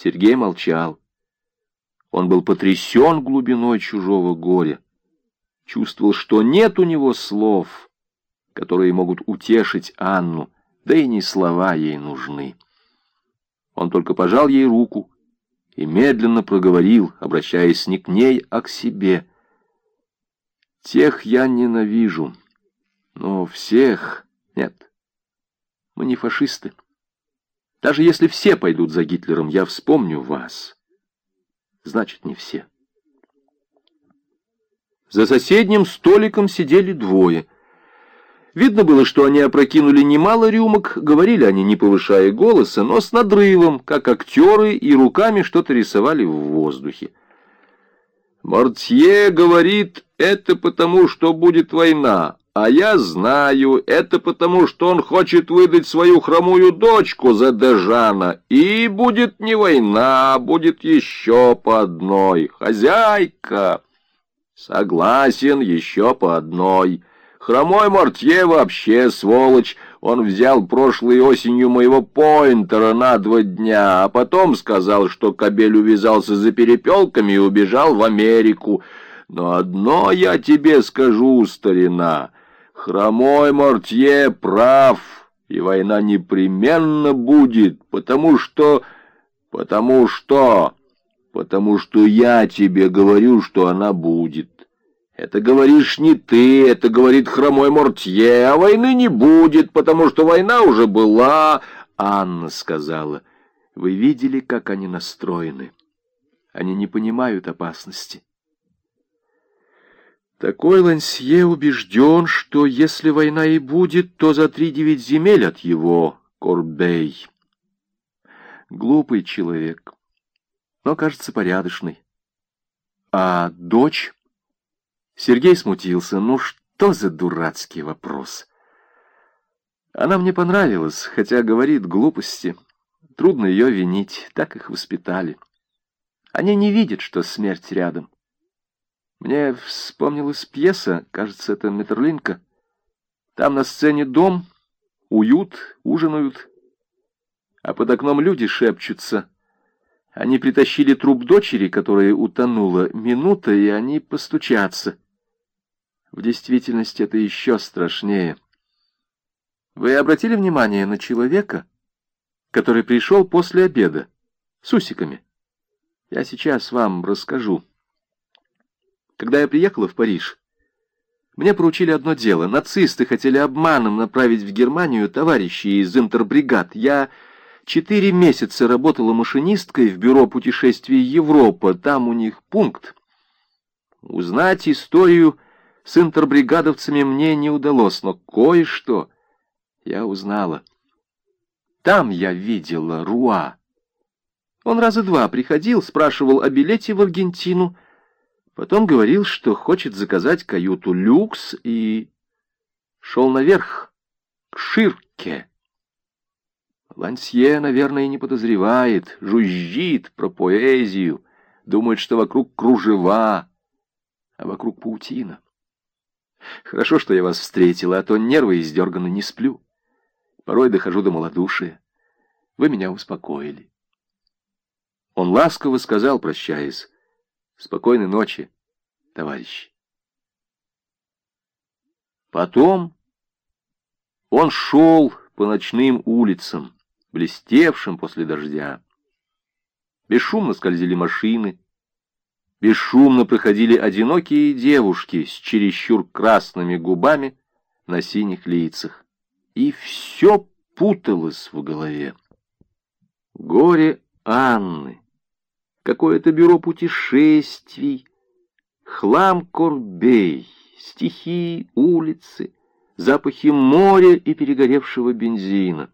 Сергей молчал. Он был потрясен глубиной чужого горя. Чувствовал, что нет у него слов, которые могут утешить Анну, да и не слова ей нужны. Он только пожал ей руку и медленно проговорил, обращаясь не к ней, а к себе. «Тех я ненавижу, но всех нет. Мы не фашисты. Даже если все пойдут за Гитлером, я вспомню вас. Значит, не все». За соседним столиком сидели двое — Видно было, что они опрокинули немало рюмок, говорили они, не повышая голоса, но с надрывом, как актеры, и руками что-то рисовали в воздухе. Мортье говорит, это потому, что будет война, а я знаю, это потому, что он хочет выдать свою хромую дочку за Дежана, и будет не война, а будет еще по одной. Хозяйка! Согласен, еще по одной. Хромой Мортье вообще сволочь. Он взял прошлой осенью моего поинтера на два дня, а потом сказал, что кобель увязался за перепелками и убежал в Америку. Но одно я тебе скажу, старина, хромой Мортье прав, и война непременно будет, потому что... потому что... потому что я тебе говорю, что она будет. Это говоришь не ты, это говорит хромой Мортье, а войны не будет, потому что война уже была. Анна сказала, вы видели, как они настроены? Они не понимают опасности. Такой Лансье убежден, что если война и будет, то за три девять земель от его, Корбей. Глупый человек, но, кажется, порядочный. А дочь... Сергей смутился. Ну что за дурацкий вопрос? Она мне понравилась, хотя говорит глупости. Трудно ее винить, так их воспитали. Они не видят, что смерть рядом. Мне вспомнилась пьеса, кажется, это Метерлинка. Там на сцене дом, уют, ужинают, а под окном люди шепчутся. Они притащили труп дочери, которая утонула, минута, и они постучатся. В действительности это еще страшнее. Вы обратили внимание на человека, который пришел после обеда с усиками? Я сейчас вам расскажу. Когда я приехала в Париж, мне поручили одно дело. Нацисты хотели обманом направить в Германию товарищей из интербригад. Я четыре месяца работала машинисткой в бюро путешествий Европа. Там у них пункт. Узнать историю с интербригадовцами мне не удалось, но кое-что я узнала. Там я видела Руа. Он раза два приходил, спрашивал о билете в Аргентину, потом говорил, что хочет заказать каюту люкс и шел наверх, к Ширке. Лансье, наверное, не подозревает, жужжит про поэзию, думает, что вокруг кружева, а вокруг паутина. Хорошо, что я вас встретила, а то нервы издерганы, не сплю. Порой дохожу до малодушия. Вы меня успокоили. Он ласково сказал, прощаясь, «Спокойной ночи, товарищ». Потом он шел по ночным улицам, блестевшим после дождя. Бесшумно скользили машины, бесшумно проходили одинокие девушки с чересчур красными губами на синих лицах. И все путалось в голове. Горе Анны, какое-то бюро путешествий, хлам Корбей, стихи, улицы, запахи моря и перегоревшего бензина.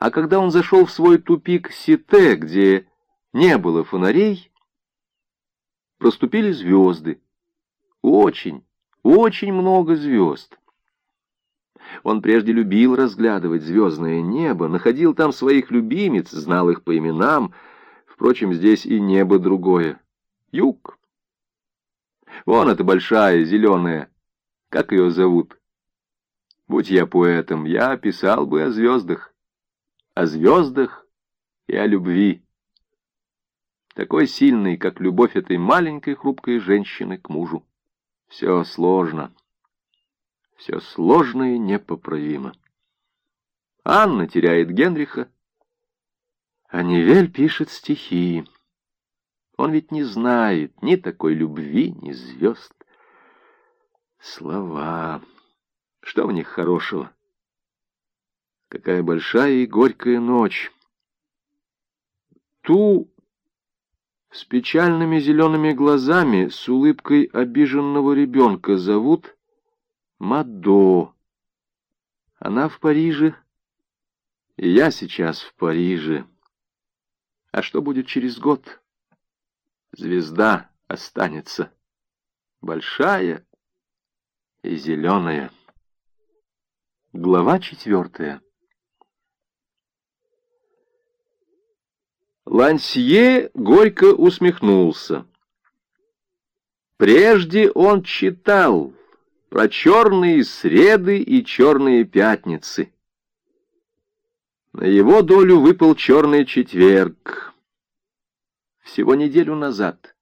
А когда он зашел в свой тупик Сите, где не было фонарей, проступили звезды. Очень, очень много звезд. Он прежде любил разглядывать звездное небо, находил там своих любимец, знал их по именам. Впрочем, здесь и небо другое. Юг. Вон эта большая, зеленая. Как ее зовут? Будь я поэтом, я писал бы о звездах. О звездах и о любви. Такой сильный, как любовь этой маленькой хрупкой женщины к мужу. Все сложно. Все сложно и непоправимо. Анна теряет Генриха, а Невель пишет стихи. Он ведь не знает ни такой любви, ни звезд. Слова. Что в них хорошего? Какая большая и горькая ночь. Ту с печальными зелеными глазами, с улыбкой обиженного ребенка зовут Мадо. Она в Париже, и я сейчас в Париже. А что будет через год? Звезда останется большая и зеленая. Глава четвертая. Лансье горько усмехнулся. Прежде он читал про черные среды и черные пятницы. На его долю выпал черный четверг. Всего неделю назад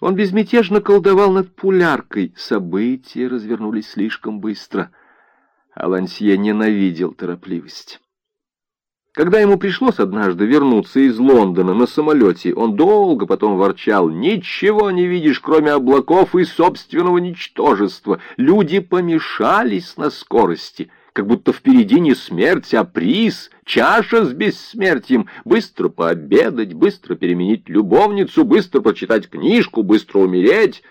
он безмятежно колдовал над пуляркой. События развернулись слишком быстро. Алансье ненавидел торопливость. Когда ему пришлось однажды вернуться из Лондона на самолете, он долго потом ворчал. «Ничего не видишь, кроме облаков и собственного ничтожества. Люди помешались на скорости, как будто впереди не смерть, а приз, чаша с бессмертием. Быстро пообедать, быстро переменить любовницу, быстро прочитать книжку, быстро умереть».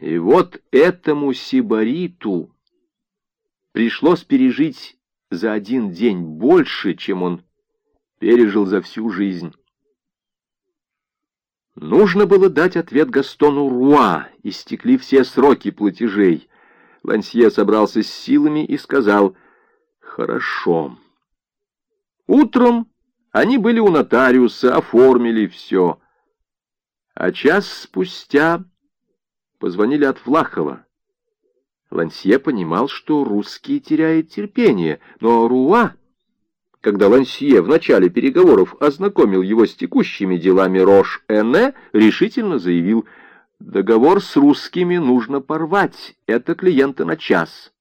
И вот этому сибариту пришлось пережить за один день больше, чем он пережил за всю жизнь. Нужно было дать ответ Гастону Руа, истекли все сроки платежей. Лансье собрался с силами и сказал «Хорошо». Утром они были у нотариуса, оформили все. А час спустя позвонили от Влахова. Лансье понимал, что русский теряет терпение, но Руа, когда Лансье в начале переговоров ознакомил его с текущими делами Рош-Эне, решительно заявил, «Договор с русскими нужно порвать, это клиенты на час.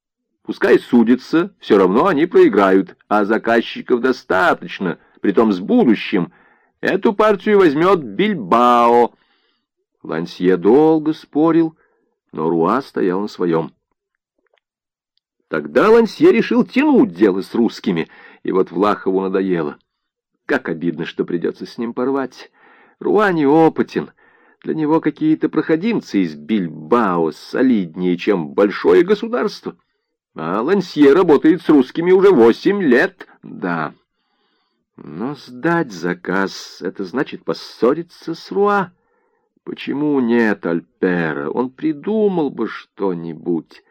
Пускай судятся, все равно они проиграют, а заказчиков достаточно, притом с будущим. Эту партию возьмет Бильбао». Лансье долго спорил, но Руа стоял на своем. Тогда Лансье решил тянуть дело с русскими, и вот Влахову надоело. Как обидно, что придется с ним порвать. Руа опытен. Для него какие-то проходимцы из Бильбао солиднее, чем большое государство. А Лансье работает с русскими уже восемь лет. Да. Но сдать заказ — это значит поссориться с Руа. Почему нет Альпера? Он придумал бы что-нибудь.